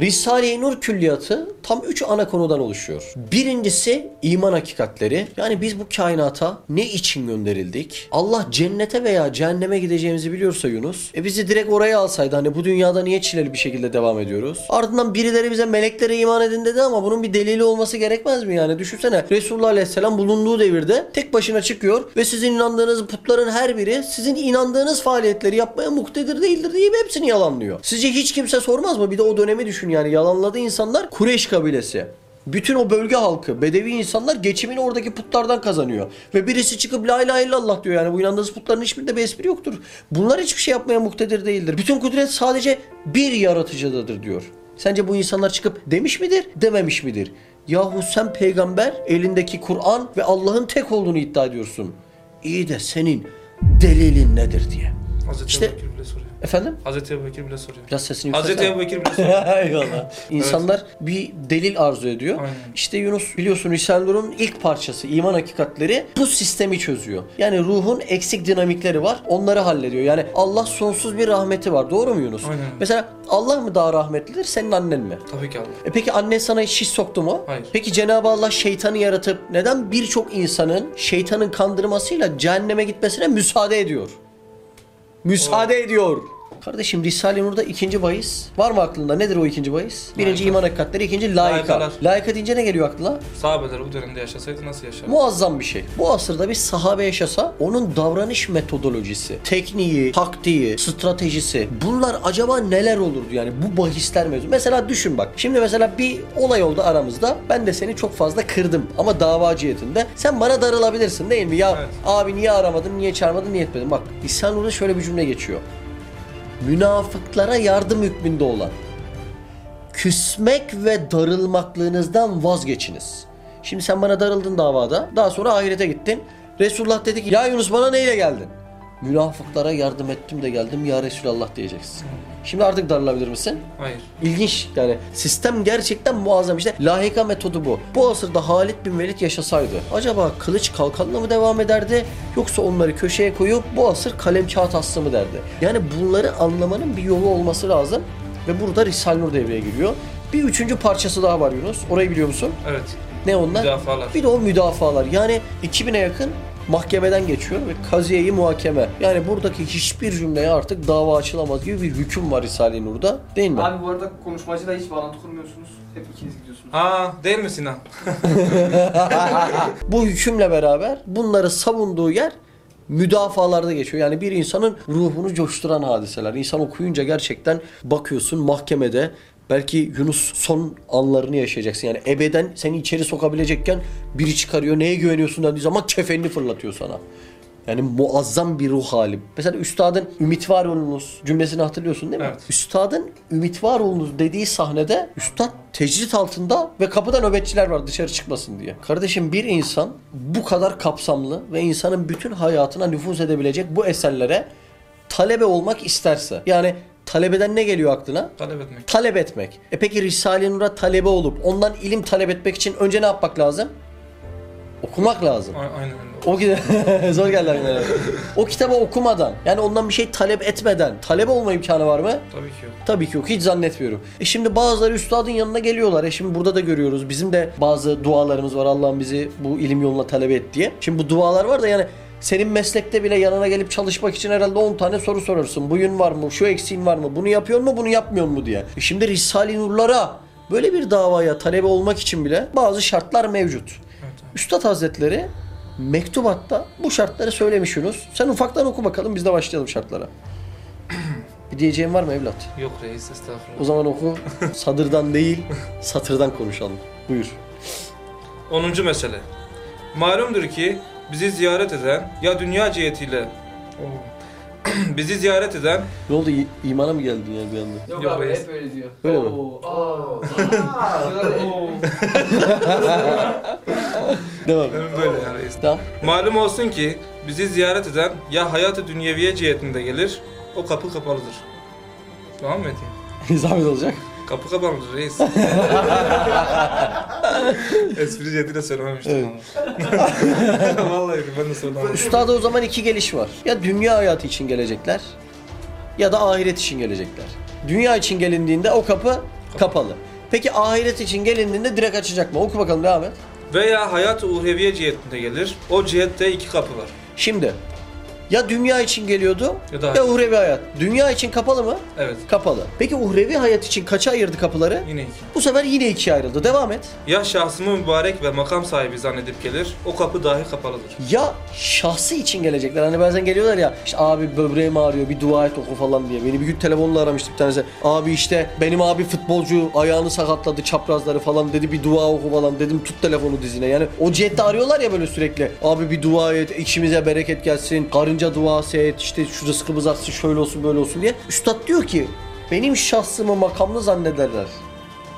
Risale-i Nur külliyatı tam üç ana konudan oluşuyor. Birincisi iman hakikatleri. Yani biz bu kainata ne için gönderildik? Allah cennete veya cehenneme gideceğimizi biliyorsa Yunus, e bizi direkt oraya alsaydı hani bu dünyada niye çileli bir şekilde devam ediyoruz? Ardından birileri bize meleklere iman edin dedi ama bunun bir delili olması gerekmez mi yani? Düşünsene Resulullah Aleyhisselam bulunduğu devirde tek başına çıkıyor ve sizin inandığınız putların her biri sizin inandığınız faaliyetleri yapmaya muktedir değildir deyip hepsini yalanlıyor. Sizce hiç kimse sormaz mı? Bir de o dönemi düşün yani yalanladığı insanlar Kureyş kabilesi. Bütün o bölge halkı, bedevi insanlar geçimini oradaki putlardan kazanıyor. Ve birisi çıkıp la ilahe illallah diyor yani bu inandığınız putların hiçbirinde bir espri yoktur. Bunlar hiçbir şey yapmaya muktedir değildir. Bütün kudret sadece bir yaratıcıdadır diyor. Sence bu insanlar çıkıp demiş midir, dememiş midir? Yahu sen peygamber, elindeki Kur'an ve Allah'ın tek olduğunu iddia ediyorsun. İyi de senin delilin nedir diye. Hazreti İşte- Bekir. Efendim? Hazreti Ebu Bekir bile soruyor. Biraz sesini Hazreti yükseltsene. Ebu Bekir bile soruyor. Eyvallah. İnsanlar bir delil arzu ediyor. Aynen. İşte Yunus biliyorsun Risale-i Nur'un ilk parçası iman hakikatleri bu sistemi çözüyor. Yani ruhun eksik dinamikleri var. Onları hallediyor. Yani Allah sonsuz bir rahmeti var. Doğru mu Yunus? Aynen. Mesela Allah mı daha rahmetlidir senin annen mi? Tabii ki Allah. E peki annen sana hiç şiş soktu mu? Hayır. Peki Cenab-ı Allah şeytanı yaratıp neden birçok insanın şeytanın kandırmasıyla cehenneme gitmesine müsaade ediyor? Müsaade ediyor. Kardeşim Risale-i Nur'da ikinci bahis. Var mı aklında? Nedir o ikinci bahis? Birinci Layıklar. iman hakikatleri, ikinci layıka. Layıkalar. Layıka deyince ne geliyor aklına? Sahabeler bu dönemde yaşasaydı nasıl yaşardı? Muazzam bir şey. Bu asırda bir sahabe yaşasa onun davranış metodolojisi, tekniği, taktiği, stratejisi bunlar acaba neler olurdu yani bu bahisler mevzu. Mesela düşün bak. Şimdi mesela bir olay oldu aramızda. Ben de seni çok fazla kırdım ama dava cihetinde. Sen bana darılabilirsin değil mi? Ya Evet. abi niye aramadın, niye çağırmadın, niye etmedin? Bak İhsan Nur'da şöyle bir cümle geçiyor. Münafıklara yardım hükmünde olan küsmek ve darılmaklığınızdan vazgeçiniz. Şimdi sen bana darıldın davada. Daha sonra ahirete gittin. Resulullah dedi ki ya Yunus bana neyle geldin? Münafıklara yardım ettim de geldim ya Resulallah diyeceksin. Şimdi artık darılabilir misin? Hayır. İlginç yani sistem gerçekten muazzam işte lahika metodu bu. Bu asırda Halid bin Velid yaşasaydı acaba kılıç kalkanla mı devam ederdi yoksa onları köşeye koyup bu asır kalem kağıt aslı mı derdi? Yani bunları anlamanın bir yolu olması lazım ve burada Risale-i Nur devreye giriyor. Bir üçüncü parçası daha var Yunus. Orayı biliyor musun? Evet. Ne onlar? Müdafalar. Bir de o müdafalar. Yani 2000'e yakın mahkemeden geçiyor ve kaziyeyi muhakeme. Yani buradaki hiçbir cümleye artık dava açılamaz gibi bir hüküm var Risale-i Nur'da. Değil mi? Abi bu arada konuşmacıyla hiç bağlantı kurmuyorsunuz. Hep ikiniz gidiyorsunuz. Aa değil mi Sinan? Bu hükümle beraber bunları savunduğu yer müdafalarda geçiyor. Yani bir insanın ruhunu coşturan hadiseler. İnsan okuyunca gerçekten bakıyorsun mahkemede belki Yunus son anlarını yaşayacaksın. Yani ebeden seni içeri sokabilecekken biri çıkarıyor. Neye güveniyorsun dediği zaman kefenini fırlatıyor sana. Yani muazzam bir ruh hali. Mesela üstadın ümit var olunuz cümlesini hatırlıyorsun değil mi? Evet. Üstadın ümit var olunuz dediği sahnede üstad tecrit altında ve kapıda nöbetçiler var dışarı çıkmasın diye. Kardeşim bir insan bu kadar kapsamlı ve insanın bütün hayatına nüfuz edebilecek bu eserlere talebe olmak isterse yani talebeden ne geliyor aklına? Talep etmek. Talep etmek. E peki Risale-i Nur'a talebe olup ondan ilim talep etmek için önce ne yapmak lazım? Okumak lazım. A- aynen öyle. O kitap zor geldi aklıma. O kitabı okumadan yani ondan bir şey talep etmeden talep olma imkanı var mı? Tabii ki yok. Tabii ki yok. Hiç zannetmiyorum. E şimdi bazıları üstadın yanına geliyorlar. E şimdi burada da görüyoruz. Bizim de bazı dualarımız var. Allah'ım bizi bu ilim yoluna talep et diye. Şimdi bu dualar var da yani senin meslekte bile yanına gelip çalışmak için herhalde 10 tane soru sorarsın. Bugün var mı? Şu eksiğin var mı? Bunu yapıyor mu? Bunu yapmıyor mu diye. E şimdi Risale-i Nurlara böyle bir davaya talebe olmak için bile bazı şartlar mevcut. Evet. Üstad Hazretleri mektubatta bu şartları söylemiş Yunus. Sen ufaktan oku bakalım biz de başlayalım şartlara. bir diyeceğin var mı evlat? Yok reis estağfurullah. O zaman oku. Sadırdan değil, satırdan konuşalım. Buyur. 10. mesele. Malumdur ki bizi ziyaret eden ya dünya cihetiyle bizi ziyaret eden Ne oldu? İ- imana mı geldin ya bir anda? Yok, Yok, abi hep öyle diyor. Öyle mi? Oo, aa, aa. Devam. Böyle yani reis. Tamam. Malum olsun ki bizi ziyaret eden ya hayatı dünyeviye cihetinde gelir o kapı kapalıdır. Tamam mı Metin? Zahmet olacak. Kapı kapalıdır reis. Espri cihetiyle söylememiştim ama. Vallahi ben de söylememiştim. Üstada o zaman iki geliş var. Ya dünya hayatı için gelecekler ya da ahiret için gelecekler. Dünya için gelindiğinde o kapı Kapalı. Peki ahiret için gelindiğinde direkt açacak mı? Oku bakalım devam et. Veya hayat-ı uhreviye cihetinde gelir. O cihette iki kapı var. Şimdi ya dünya için geliyordu Ya da ya, uhrevi hayat. Dünya için kapalı mı? Evet. Kapalı. Peki uhrevi hayat için kaça ayırdı kapıları? Yine iki. Bu sefer yine ikiye ayrıldı. Devam et. Ya şahsımı mübarek ve makam sahibi zannedip gelir. O kapı dahi kapalıdır. Ya şahsı için gelecekler. Hani bazen geliyorlar ya işte abi böbreğim ağrıyor bir dua et oku falan diye. Beni bir gün telefonla aramıştı bir tanesi. Abi işte benim abi futbolcu ayağını sakatladı çaprazları falan dedi bir dua oku falan dedim tut telefonu dizine. Yani o cihette arıyorlar ya böyle sürekli. Abi bir dua et işimize bereket gelsin. Karınca duası et işte şu rızkımız artsın şöyle olsun böyle olsun diye. Üstad diyor ki benim şahsımı makamlı zannederler.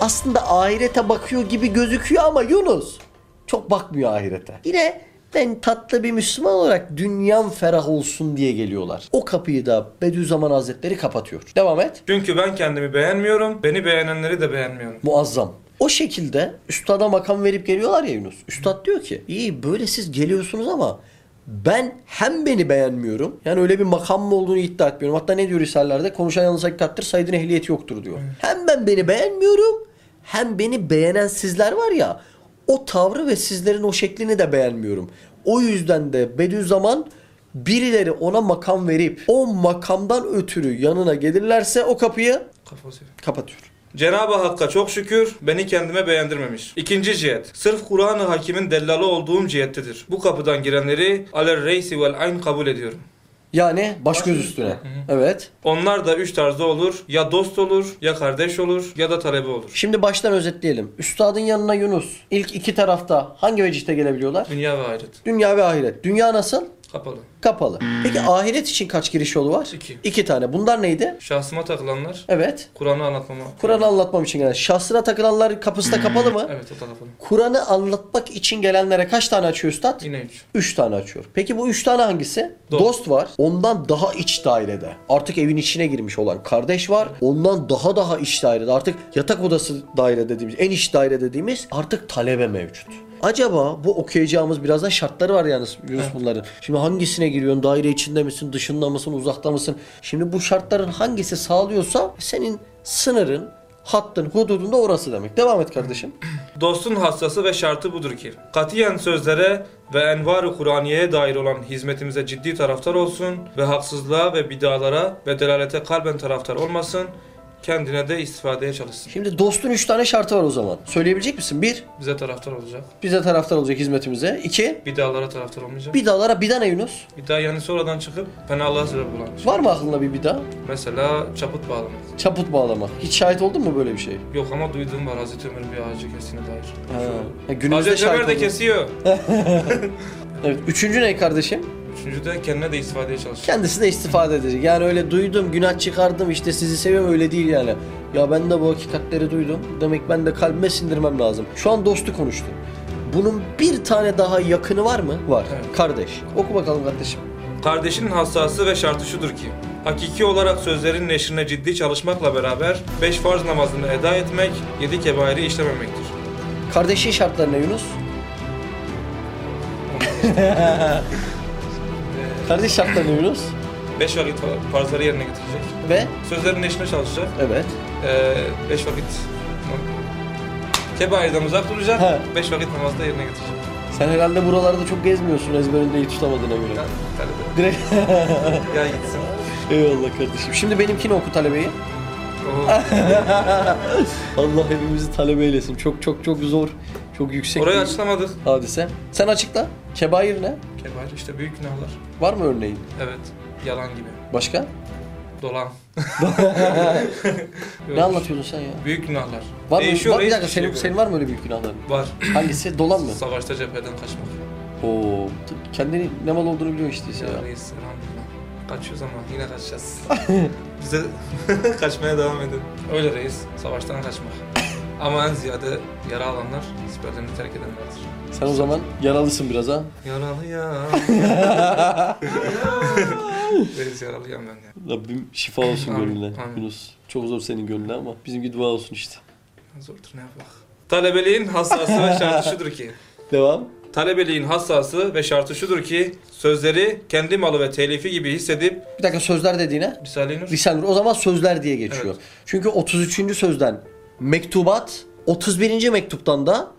Aslında ahirete bakıyor gibi gözüküyor ama Yunus çok bakmıyor ahirete. Yine ben tatlı bir Müslüman olarak dünyam ferah olsun diye geliyorlar. O kapıyı da Bediüzzaman Hazretleri kapatıyor. Devam et. Çünkü ben kendimi beğenmiyorum. Beni beğenenleri de beğenmiyorum. Muazzam. O şekilde üstada makam verip geliyorlar ya Yunus. Üstad diyor ki iyi böyle siz geliyorsunuz ama ben hem beni beğenmiyorum. Yani öyle bir makam mı olduğunu iddia etmiyorum. Hatta ne diyor Risale'lerde? Konuşan yalnız hakikattir, Said'in ehliyeti yoktur diyor. Hem ben beni beğenmiyorum hem beni beğenen sizler var ya o tavrı ve sizlerin o şeklini de beğenmiyorum. O yüzden de Bediüzzaman birileri ona makam verip o makamdan ötürü yanına gelirlerse o kapıyı kapatıyor. Cenab-ı Hakk'a çok şükür beni kendime beğendirmemiş. İkinci cihet. Sırf Kur'an-ı Hakim'in dellalı olduğum cihettedir. Bu kapıdan girenleri aler reisi vel ayn kabul ediyorum. Yani baş göz üstüne. Evet. Onlar da üç tarzda olur. Ya dost olur, ya kardeş olur, ya da talebe olur. Şimdi baştan özetleyelim. Üstadın yanına Yunus. İlk iki tarafta hangi vecihte gelebiliyorlar? Dünya ve ahiret. Dünya ve ahiret. Dünya nasıl? Kapalı. Kapalı. Peki ahiret için kaç giriş yolu var? İki. İki tane. Bunlar neydi? Şahsıma takılanlar, Evet. Kur'an'ı anlatmama. Kur'an'ı anlatmam için gelen. Şahsına takılanlar kapısı da kapalı mı? Evet o da kapalı. Kur'an'ı anlatmak için gelenlere kaç tane açıyor üstad? Yine üç. Üç tane açıyor. Peki bu üç tane hangisi? Dost. Dost var. Ondan daha iç dairede. Artık evin içine girmiş olan kardeş var. Ondan daha daha iç dairede. Artık yatak odası daire dediğimiz, en iç daire dediğimiz artık talebe mevcut. Acaba bu okuyacağımız birazdan şartları var yalnız Yunus bunların. Şimdi hangisine giriyorsun? Daire içinde misin? Dışında mısın? Uzakta mısın? Şimdi bu şartların hangisi sağlıyorsa senin sınırın, hattın, hududunda orası demek. Devam et kardeşim. Dostun hassası ve şartı budur ki, katiyen sözlere ve envar-ı Kur'aniye'ye dair olan hizmetimize ciddi taraftar olsun ve haksızlığa ve bidalara ve delalete kalben taraftar olmasın, kendine de istifadeye çalışsın. Şimdi dostun üç tane şartı var o zaman. Söyleyebilecek misin? Bir, Bize taraftar olacak. bize taraftar olacak hizmetimize. İki, Bidalara taraftar olmayacak. bidalara bida ne Yunus? Bida yani sonradan çıkıp fenalığa sebep olan bir şey. Var mı aklında bir bida? Mesela çaput bağlamak. Çaput bağlama. Hiç şahit oldun mu böyle bir şey? Yok ama duyduğum var Hazreti Ömer'in bir ağacı kestiğine dair. Ha. Ya günümüzde Hazreti Ömer de oldun. kesiyor. Evet. Üçüncü ne kardeşim? Üçüncü de kendine de istifadeye çalışıyor. Kendisi de istifade edecek. Yani öyle duydum, günah çıkardım, işte sizi seviyorum öyle değil yani. Ya ben de bu hakikatleri duydum. Demek ben de kalbime sindirmem lazım. Şu an dostu konuştu. Bunun bir tane daha yakını var mı? Var. Evet. Kardeş. Oku bakalım kardeşim. Kardeşinin hassası ve şartı şudur ki, hakiki olarak sözlerin neşrine ciddi çalışmakla beraber beş farz namazını eda etmek, yedi kebairi işlememektir. Kardeşin şartları ne Yunus? Kardeş şartları ne Yunus? Beş vakit fa- farzları yerine getirecek. Ve Sözlerin neşrine çalışacak. evet. Ee, beş vakit kebairden uzak duracak. He. Beş vakit namazı da yerine getirecek. Sen herhalde buralarda çok gezmiyorsun ezberinde iyi tutamadığına göre. Ya, talebe. Direkt. Ya gitsin. Eyvallah kardeşim. Şimdi benimkini oku talebeyi. Allah hepimizi talebe eylesin. Çok çok çok zor. Çok yüksek Orayı açıklamadık. hadise. Sen açıkla. Kebair ne? Kebair işte büyük günahlar. Var mı örneğin? Evet. Yalan gibi. Başka? Dolan. Ne anlatıyorsun sen ya? Büyük günahlar. Var mı? Değişiyor Var, bir dakika senin, senin var mı öyle büyük günahların? Var. Hangisi? Dolan mı? Savaşta cepheden kaçmak. Oo, kendini ne mal olduğunu biliyor işte Ya ya. reis elhamdülillah. Kaçıyoruz ama yine kaçacağız. Bize kaçmaya devam edin. Öyle reis. Savaştan kaçmak. Ama en ziyade yara alanlar siperlerini terk edenlerdir. Sen o zaman yaralısın biraz ha. Yaralıyam. reis yaralıyam ben ya. Rabbim şifa olsun Amin, gönlüne. amin. Yunus. Çok zor senin gönlüne ama bizimki dua olsun işte. Zordur ne yapak. Talebeliğin hassası ve şartı şudur ki. Devam. Talebeliğin hassası ve şartı şudur ki sözleri kendi malı ve telifi gibi hissedip Bir dakika sözler dediğine. Risale-i Nur Risale-i Nur. O zaman sözler diye geçiyor. Evet. Çünkü 33. sözden mektubat 31. mektuptan da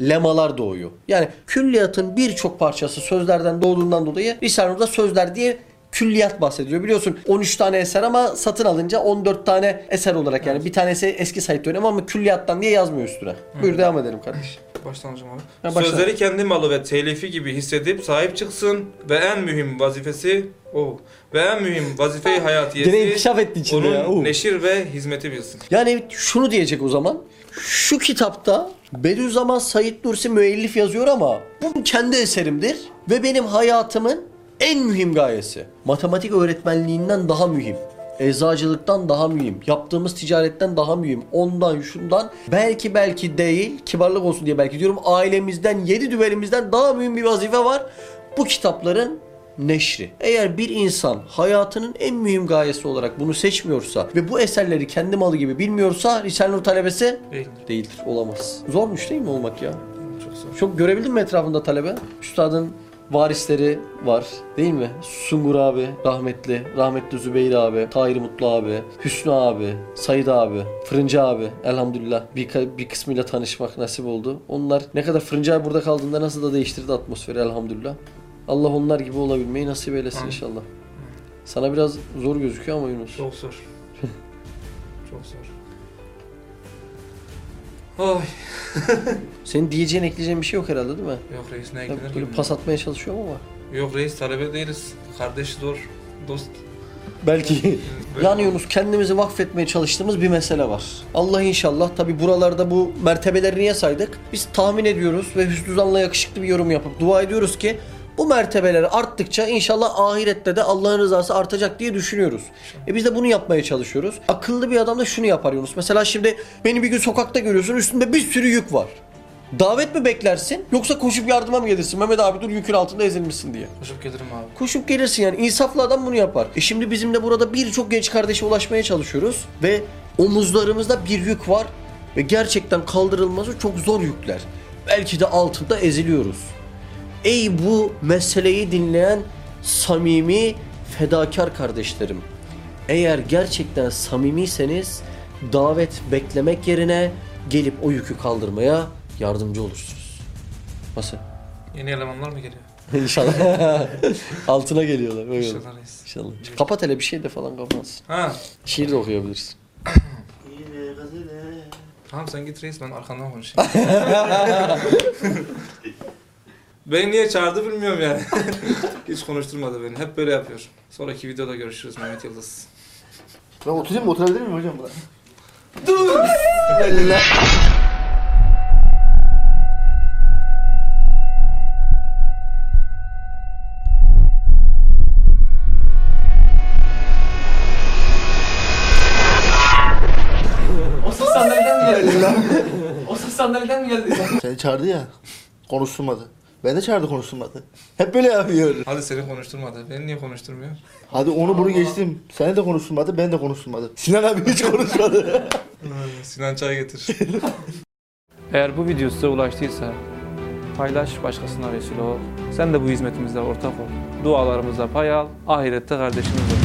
lemalar doğuyor. Yani külliyatın birçok parçası sözlerden doğduğundan dolayı Risale-i sözler diye külliyat bahsediyor. Biliyorsun 13 tane eser ama satın alınca 14 tane eser olarak yani bir tanesi eski sayı dönemi ama külliyattan diye yazmıyor üstüne. Buyur devam edelim kardeş. Baştan hocam abi. Ha, başla. Sözleri kendi malı ve telifi gibi hissedip sahip çıksın ve en mühim vazifesi o ve en mühim vazife-i Gene hayatiyesi inkişaf etti içinde onun ya. Uh. neşir ve hizmeti bilsin. Yani şunu diyecek o zaman. Şu kitapta Bediüzzaman Said Nursi müellif yazıyor ama bu kendi eserimdir ve benim hayatımın en mühim gayesi. Matematik öğretmenliğinden daha mühim. Eczacılıktan daha mühim. Yaptığımız ticaretten daha mühim. Ondan şundan belki belki değil kibarlık olsun diye belki diyorum ailemizden yedi düvelimizden daha mühim bir vazife var. Bu kitapların neşri. Eğer bir insan hayatının en mühim gayesi olarak bunu seçmiyorsa ve bu eserleri kendi malı gibi bilmiyorsa Risale-i Nur talebesi Değil. değildir. Olamaz. Zormuş değil mi olmak ya? Çok zor. Çok görebildin mi etrafında talebe? Üstadın varisleri var değil mi? Sungur abi rahmetli, rahmetli Zübeyir abi, Tahir Mutlu abi, Hüsnü abi, Said abi, Fırıncı abi elhamdülillah bir, bir kısmıyla tanışmak nasip oldu. Onlar ne kadar Fırıncı abi burada kaldığında nasıl da değiştirdi atmosferi elhamdülillah. Allah onlar gibi olabilmeyi nasip eylesin Amin. inşallah. Sana biraz zor gözüküyor ama Yunus. Çok zor. Çok zor. Ay. Senin diyeceğin ekleyeceğin bir şey yok herhalde değil mi? Yok reis ne eklenir Böyle ki? pas atmaya çalışıyorum ama. Yok reis talebe değiliz. Kardeş zor. Dost. Belki. Böyle- Yani Yunus kendimizi vakfetmeye çalıştığımız bir mesele var. Allah inşallah tabi buralarda bu mertebeleri niye saydık? Biz tahmin ediyoruz ve hüsnü zanla yakışıklı bir yorum yapıp dua ediyoruz ki mertebeler arttıkça inşallah ahirette de Allah'ın rızası artacak diye düşünüyoruz. E biz de bunu yapmaya çalışıyoruz. Akıllı bir adam da şunu yapar Yunus. Mesela şimdi beni bir gün sokakta görüyorsun üstünde bir sürü yük var. Davet mi beklersin yoksa koşup yardıma mı gelirsin? Mehmet abi dur yükün altında ezilmişsin diye. Koşup gelirim abi. Koşup gelirsin yani. insaflı adam bunu yapar. E şimdi bizim de burada birçok genç kardeşe ulaşmaya çalışıyoruz. Ve omuzlarımızda bir yük var. Ve gerçekten kaldırılması çok zor yükler. Belki de altında eziliyoruz. Ey bu meseleyi dinleyen samimi fedakar kardeşlerim. Eğer gerçekten samimiyseniz davet beklemek yerine gelip o yükü kaldırmaya yardımcı olursunuz. Nasıl? Yeni elemanlar mı geliyor? İnşallah. Altına geliyorlar. Böyle. İnşallah reis. İnşallah. Kapat hele bir şey de falan kapatsın. Ha. Şiir de okuyabilirsin. Tamam sen git reis ben arkandan konuşayım. beni niye çağırdı bilmiyorum yani. Hiç konuşturmadı beni. Hep böyle yapıyor. Sonraki videoda görüşürüz Mehmet Yıldız. Ben oturayım mı? Oturabilir miyim hocam? buna? O ses sandalyeden mi geldi? o ses sandalyeden mi geldi? Seni çağırdı ya. Konuşturmadı. Ben de çağırdı konuşturmadı. Hep böyle yapıyor. Hadi seni konuşturmadı. Beni niye konuşturmuyor? Hadi onu bunu geçtim. Seni de konuşturmadı, ben de konuşturmadı. Sinan abi hiç konuşmadı. Sinan çay getir. Eğer bu video size ulaştıysa paylaş başkasına vesile ol. Sen de bu hizmetimizde ortak ol. Dualarımıza pay al. Ahirette kardeşimiz ol.